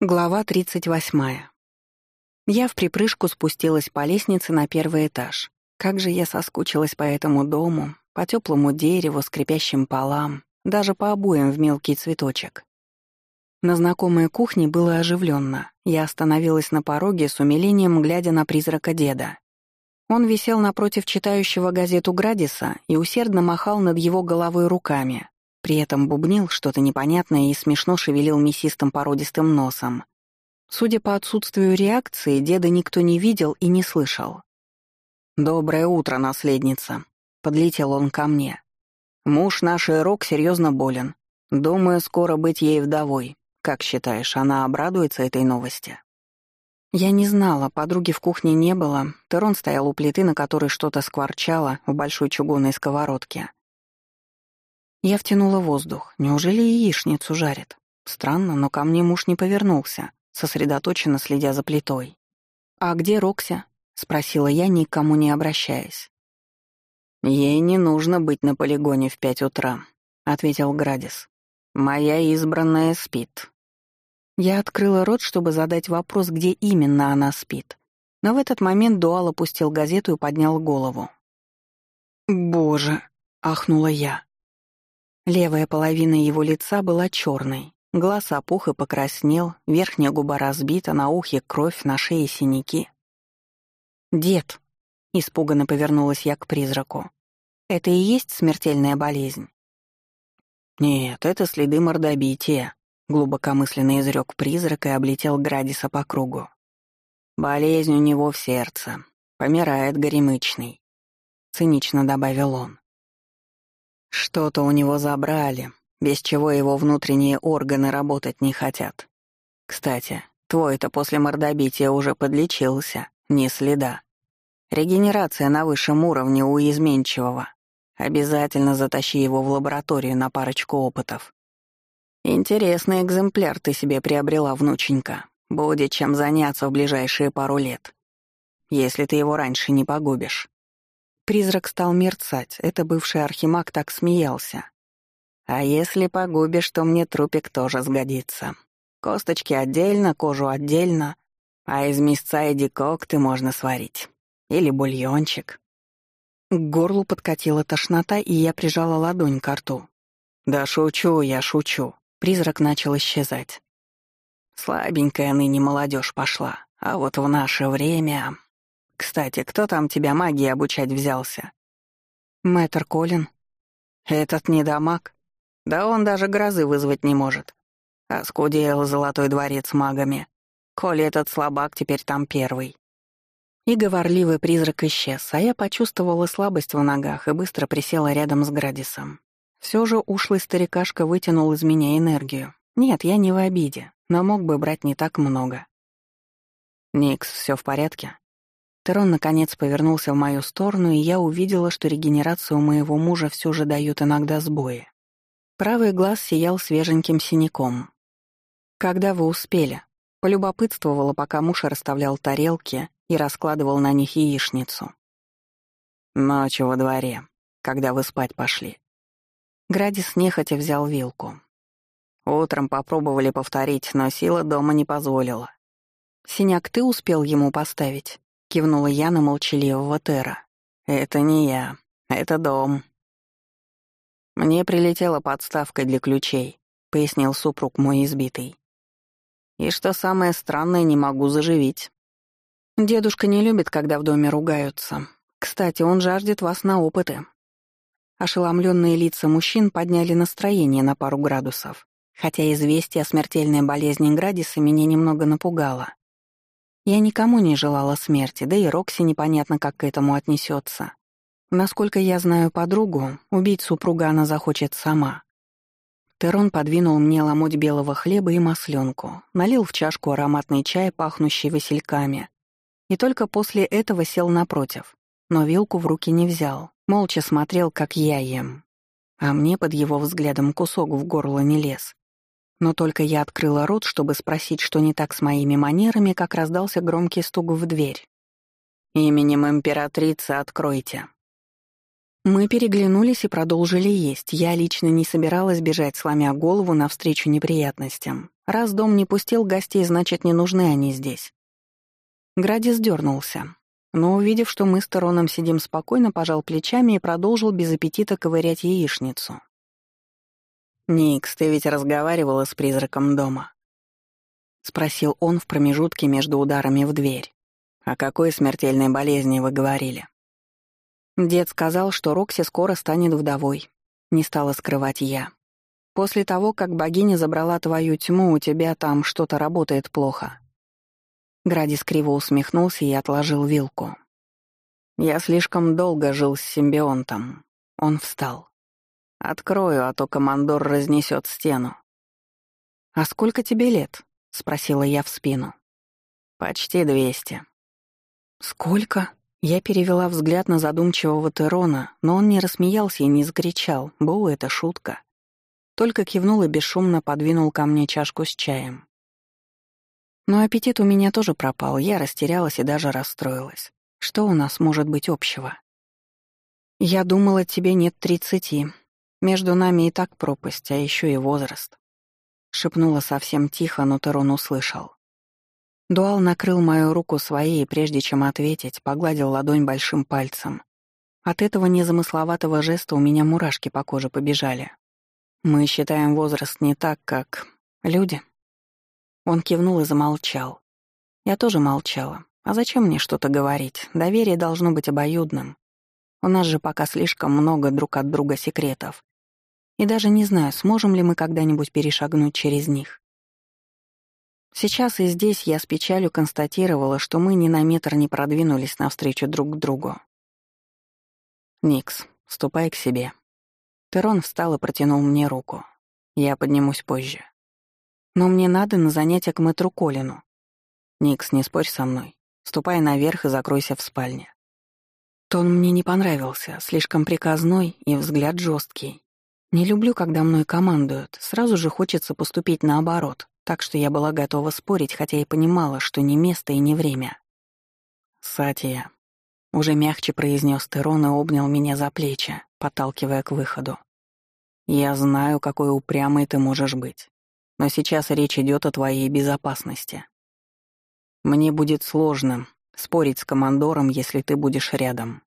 Глава 38. Я в припрыжку спустилась по лестнице на первый этаж. Как же я соскучилась по этому дому, по теплому дереву, скрипящим полам, даже по обоям в мелкий цветочек. На знакомой кухне было оживленно. Я остановилась на пороге с умилением, глядя на призрака деда. Он висел напротив читающего газету Градиса и усердно махал над его головой руками, при этом бубнил что-то непонятное и смешно шевелил мясистым породистым носом. Судя по отсутствию реакции, деда никто не видел и не слышал. «Доброе утро, наследница», — подлетел он ко мне. «Муж нашей Рок серьезно болен. Думаю, скоро быть ей вдовой. Как считаешь, она обрадуется этой новости?» Я не знала, подруги в кухне не было. Терон стоял у плиты, на которой что-то скворчало в большой чугунной сковородке. Я втянула воздух. Неужели яичницу жарят? Странно, но ко мне муж не повернулся, сосредоточенно следя за плитой. «А где Рокся?» — спросила я, никому не обращаясь. «Ей не нужно быть на полигоне в пять утра», — ответил Градис. «Моя избранная спит». Я открыла рот, чтобы задать вопрос, где именно она спит. Но в этот момент Дуал опустил газету и поднял голову. «Боже!» — ахнула я. Левая половина его лица была черной. Глаз опух и покраснел, верхняя губа разбита, на ухе кровь, на шее синяки. «Дед», — испуганно повернулась я к призраку, — «это и есть смертельная болезнь?» «Нет, это следы мордобития», — глубокомысленно изрек призрак и облетел Градиса по кругу. «Болезнь у него в сердце. Помирает горемычный», — цинично добавил он. Что-то у него забрали, без чего его внутренние органы работать не хотят. Кстати, твой-то после мордобития уже подлечился, ни следа. Регенерация на высшем уровне у изменчивого. Обязательно затащи его в лабораторию на парочку опытов. Интересный экземпляр ты себе приобрела, внученька. Будет чем заняться в ближайшие пару лет. Если ты его раньше не погубишь. Призрак стал мерцать, это бывший архимаг так смеялся. «А если погубишь, то мне трупик тоже сгодится. Косточки отдельно, кожу отдельно, а из мясца и декокты можно сварить. Или бульончик». К горлу подкатила тошнота, и я прижала ладонь к рту. «Да шучу я, шучу». Призрак начал исчезать. Слабенькая ныне молодежь пошла, а вот в наше время... Кстати, кто там тебя магии обучать взялся? Мэтр Колин. Этот недомаг. Да он даже грозы вызвать не может. Оскудел золотой дворец магами. Коли этот слабак теперь там первый. И говорливый призрак исчез, а я почувствовала слабость в ногах и быстро присела рядом с Градисом. Все же ушлый старикашка вытянул из меня энергию. Нет, я не в обиде, но мог бы брать не так много. «Никс, все в порядке?» Терон наконец повернулся в мою сторону, и я увидела, что регенерация у моего мужа все же дает иногда сбои. Правый глаз сиял свеженьким синяком. «Когда вы успели?» Полюбопытствовала, пока муж расставлял тарелки и раскладывал на них яичницу. «Ночью во дворе, когда вы спать пошли». Градис нехотя взял вилку. Утром попробовали повторить, но сила дома не позволила. «Синяк ты успел ему поставить?» Кивнула я на молчаливого Тера. «Это не я. Это дом». «Мне прилетела подставка для ключей», — пояснил супруг мой избитый. «И что самое странное, не могу заживить. Дедушка не любит, когда в доме ругаются. Кстати, он жаждет вас на опыты». Ошеломленные лица мужчин подняли настроение на пару градусов, хотя известие о смертельной болезни Градиса меня немного напугало. Я никому не желала смерти, да и Рокси непонятно, как к этому отнесется. Насколько я знаю подругу, убить супруга она захочет сама. Терон подвинул мне ломоть белого хлеба и масленку, налил в чашку ароматный чай, пахнущий васильками, и только после этого сел напротив, но вилку в руки не взял, молча смотрел, как я ем. А мне под его взглядом кусок в горло не лез. Но только я открыла рот, чтобы спросить, что не так с моими манерами, как раздался громкий стук в дверь. «Именем императрицы откройте». Мы переглянулись и продолжили есть. Я лично не собиралась бежать, сломя голову навстречу неприятностям. Раз дом не пустил гостей, значит, не нужны они здесь. Градис дернулся, но, увидев, что мы с Тероном сидим спокойно, пожал плечами и продолжил без аппетита ковырять яичницу. «Никс, ты ведь разговаривала с призраком дома?» — спросил он в промежутке между ударами в дверь. «О какой смертельной болезни вы говорили?» Дед сказал, что Рокси скоро станет вдовой. Не стала скрывать я. После того, как богиня забрала твою тьму, у тебя там что-то работает плохо. Градис криво усмехнулся и отложил вилку. Я слишком долго жил с симбионтом. Он встал. Открою, а то командор разнесет стену. «А сколько тебе лет?» — спросила я в спину. «Почти двести». «Сколько?» Я перевела взгляд на задумчивого Терона, но он не рассмеялся и не закричал, «Бу, это шутка». Только кивнул и бесшумно подвинул ко мне чашку с чаем. Но аппетит у меня тоже пропал, я растерялась и даже расстроилась. Что у нас может быть общего? Я думала, тебе нет тридцати. Между нами и так пропасть, а еще и возраст. Шепнула совсем тихо, но Терон услышал. Дуал накрыл мою руку своей, и прежде чем ответить, погладил ладонь большим пальцем. От этого незамысловатого жеста у меня мурашки по коже побежали. Мы считаем возраст не так, как люди. Он кивнул и замолчал. Я тоже молчала. А зачем мне что-то говорить? Доверие должно быть обоюдным. У нас же пока слишком много друг от друга секретов. И даже не знаю, сможем ли мы когда-нибудь перешагнуть через них. Сейчас и здесь я с печалью констатировала, что мы ни на метр не продвинулись навстречу друг к другу. «Никс, ступай к себе». Терон встал и протянул мне руку. «Я поднимусь позже. Но мне надо на занятие к мэтру Колину. Никс, не спорь со мной. Ступай наверх и закройся в спальне». Тон мне не понравился, слишком приказной и взгляд жесткий. Не люблю, когда мной командуют, сразу же хочется поступить наоборот так что я была готова спорить, хотя и понимала, что не место и не время. «Сатия», — уже мягче произнес Терон и обнял меня за плечи, подталкивая к выходу. «Я знаю, какой упрямый ты можешь быть, но сейчас речь идет о твоей безопасности. Мне будет сложно спорить с командором, если ты будешь рядом».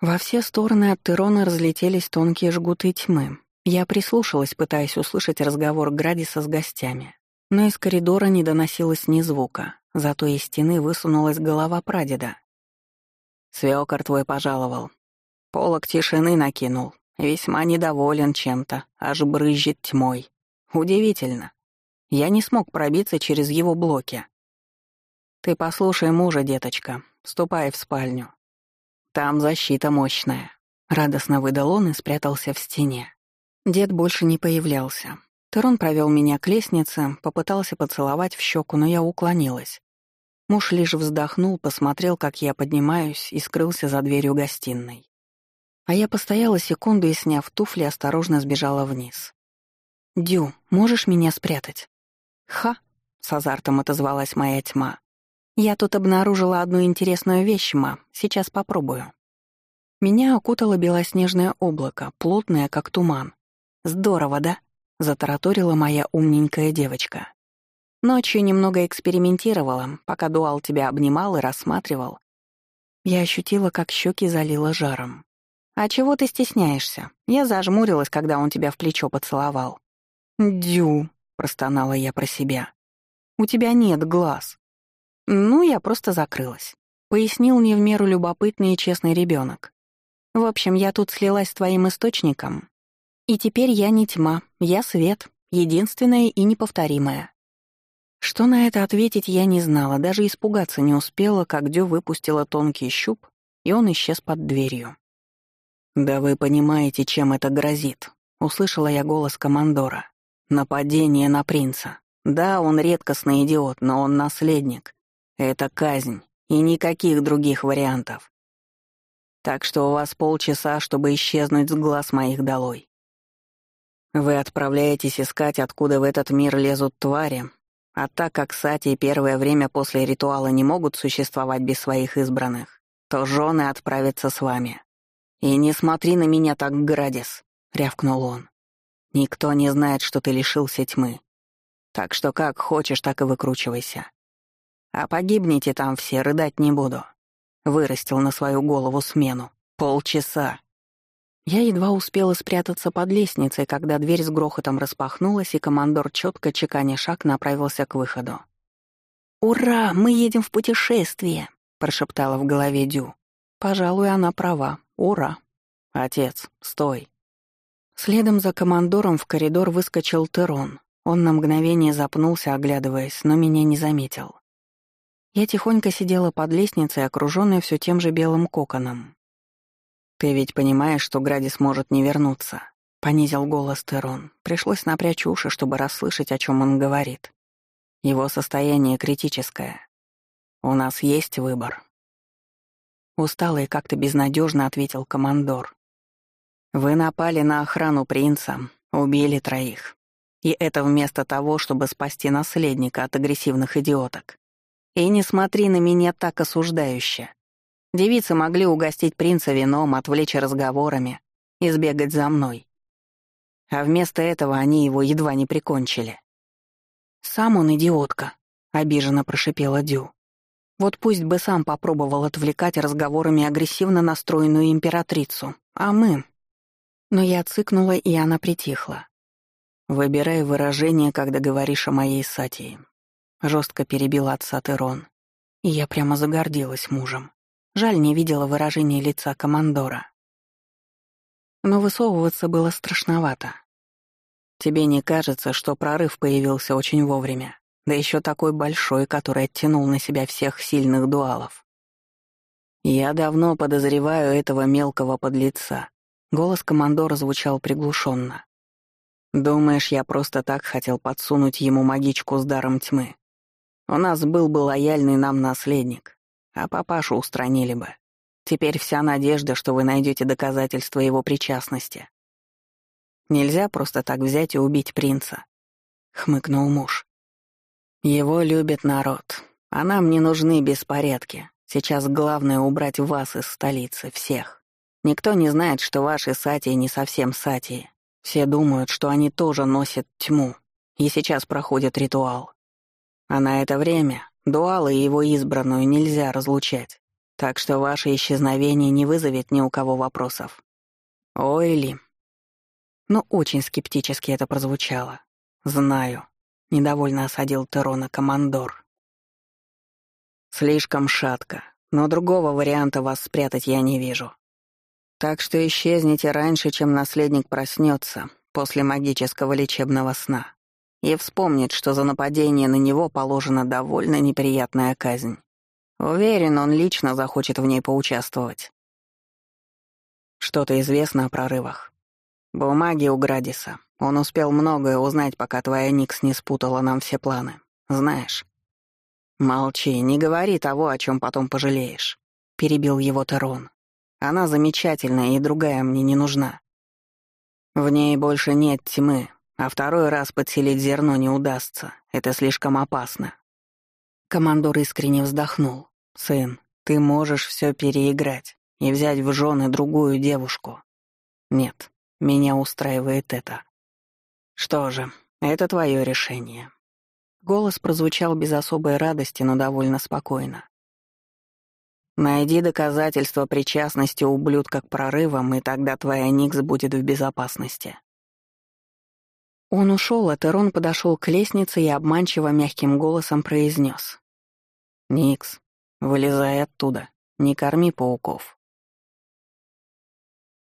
Во все стороны от Терона разлетелись тонкие жгуты тьмы, я прислушалась, пытаясь услышать разговор Градиса с гостями. Но из коридора не доносилось ни звука, зато из стены высунулась голова прадеда. «Свёкор твой пожаловал. Полок тишины накинул. Весьма недоволен чем-то, аж брызжет тьмой. Удивительно. Я не смог пробиться через его блоки. Ты послушай мужа, деточка. Ступай в спальню. Там защита мощная. Радостно выдал он и спрятался в стене. Дед больше не появлялся. Терон провел меня к лестнице, попытался поцеловать в щеку, но я уклонилась. Муж лишь вздохнул, посмотрел, как я поднимаюсь, и скрылся за дверью гостиной. А я постояла секунду и, сняв туфли, осторожно сбежала вниз. «Дю, можешь меня спрятать?» «Ха!» — с азартом отозвалась моя тьма. «Я тут обнаружила одну интересную вещь, ма. Сейчас попробую». Меня окутало белоснежное облако, плотное, как туман. Здорово, да? Затараторила моя умненькая девочка. Ночью немного экспериментировала, пока Дуал тебя обнимал и рассматривал. Я ощутила, как щеки залило жаром. «А чего ты стесняешься?» Я зажмурилась, когда он тебя в плечо поцеловал. «Дю», — простонала я про себя. «У тебя нет глаз». «Ну, я просто закрылась», — пояснил не в меру любопытный и честный ребенок. «В общем, я тут слилась с твоим источником, и теперь я не тьма, я свет, единственная и неповторимая. Что на это ответить я не знала, даже испугаться не успела, как Дё выпустила тонкий щуп, и он исчез под дверью. «Да вы понимаете, чем это грозит», — услышала я голос командора. «Нападение на принца. Да, он редкостный идиот, но он наследник. Это казнь, и никаких других вариантов. Так что у вас полчаса, чтобы исчезнуть с глаз моих долой. Вы отправляетесь искать, откуда в этот мир лезут твари, а так как Сати первое время после ритуала не могут существовать без своих избранных, то жены отправятся с вами. «И не смотри на меня так, Градис», — рявкнул он. «Никто не знает, что ты лишился тьмы. Так что как хочешь, так и выкручивайся. А погибнете там все, рыдать не буду. Вырастил на свою голову смену. Полчаса. Я едва успела спрятаться под лестницей, когда дверь с грохотом распахнулась, и командор четко чеканя шаг направился к выходу. «Ура! Мы едем в путешествие!» — прошептала в голове Дю. «Пожалуй, она права. Ура!» «Отец, стой!» Следом за командором в коридор выскочил Терон. Он на мгновение запнулся, оглядываясь, но меня не заметил. Я тихонько сидела под лестницей, окружённая всё тем же белым коконом. «Ты ведь понимаешь, что Градис может не вернуться?» — понизил голос Терон. Пришлось напрячь уши, чтобы расслышать, о чём он говорит. Его состояние критическое. У нас есть выбор. Устало и как-то безнадежно ответил командор. Вы напали на охрану принца, убили троих. И это вместо того, чтобы спасти наследника от агрессивных идиоток. И не смотри на меня так осуждающе. Девицы могли угостить принца вином, отвлечь разговорами и сбегать за мной. А вместо этого они его едва не прикончили. «Сам он идиотка», — обиженно прошипела Дю. «Вот пусть бы сам попробовал отвлекать разговорами агрессивно настроенную императрицу, а мы...» Но я цыкнула, и она притихла. «Выбирай выражение, когда говоришь о моей сатии. Жестко перебил отца Терон. И я прямо загордилась мужем. Жаль, не видела выражения лица командора. Но высовываться было страшновато. Тебе не кажется, что прорыв появился очень вовремя, да еще такой большой, который оттянул на себя всех сильных дуалов? Я давно подозреваю этого мелкого подлеца. Голос командора звучал приглушенно. Думаешь, я просто так хотел подсунуть ему магичку с даром тьмы? У нас был бы лояльный нам наследник, а папашу устранили бы. Теперь вся надежда, что вы найдете доказательства его причастности. Нельзя просто так взять и убить принца», — хмыкнул муж. «Его любит народ, а нам не нужны беспорядки. Сейчас главное убрать вас из столицы, всех. Никто не знает, что ваши сатии не совсем сатии. Все думают, что они тоже носят тьму, и сейчас проходит ритуал. А на это время Дуала и его избранную нельзя разлучать, так что ваше исчезновение не вызовет ни у кого вопросов. Ой ли. Но очень скептически это прозвучало. Знаю. Недовольно осадил Терона командор. Слишком шатко, но другого варианта вас спрятать я не вижу. Так что исчезните раньше, чем наследник проснется после магического лечебного сна и вспомнит, что за нападение на него положена довольно неприятная казнь. Уверен, он лично захочет в ней поучаствовать. Что-то известно о прорывах. Бумаги у Градиса. Он успел многое узнать, пока твоя Никс не спутала нам все планы. Знаешь. Молчи, не говори того, о чем потом пожалеешь. Перебил его Терон. Она замечательная, и другая мне не нужна. В ней больше нет тьмы, а второй раз подселить зерно не удастся. Это слишком опасно. Командор искренне вздохнул. «Сын, ты можешь все переиграть и взять в жены другую девушку. Нет, меня устраивает это. Что же, это твое решение». Голос прозвучал без особой радости, но довольно спокойно. «Найди доказательства причастности ублюдка к прорывам, и тогда твоя Никс будет в безопасности. Он ушел, а Терон подошел к лестнице и обманчиво мягким голосом произнес: «Никс, вылезай оттуда, не корми пауков».